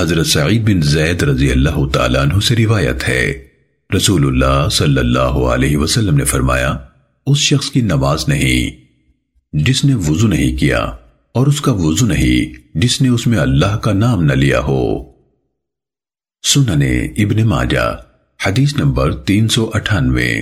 حضرت سعید بن زید رضی اللہ تعالیٰ عنہ سے روایت ہے۔ رسول اللہ صلی اللہ علیہ وسلم نے فرمایا، اس شخص کی نماز نہیں، جس نے وضو نہیں کیا، اور اس کا وضو نہیں، جس نے اس میں اللہ کا نام نہ لیا ہو۔ سننے ابن ماجہ، حدیث نمبر تین سو اٹھانوے۔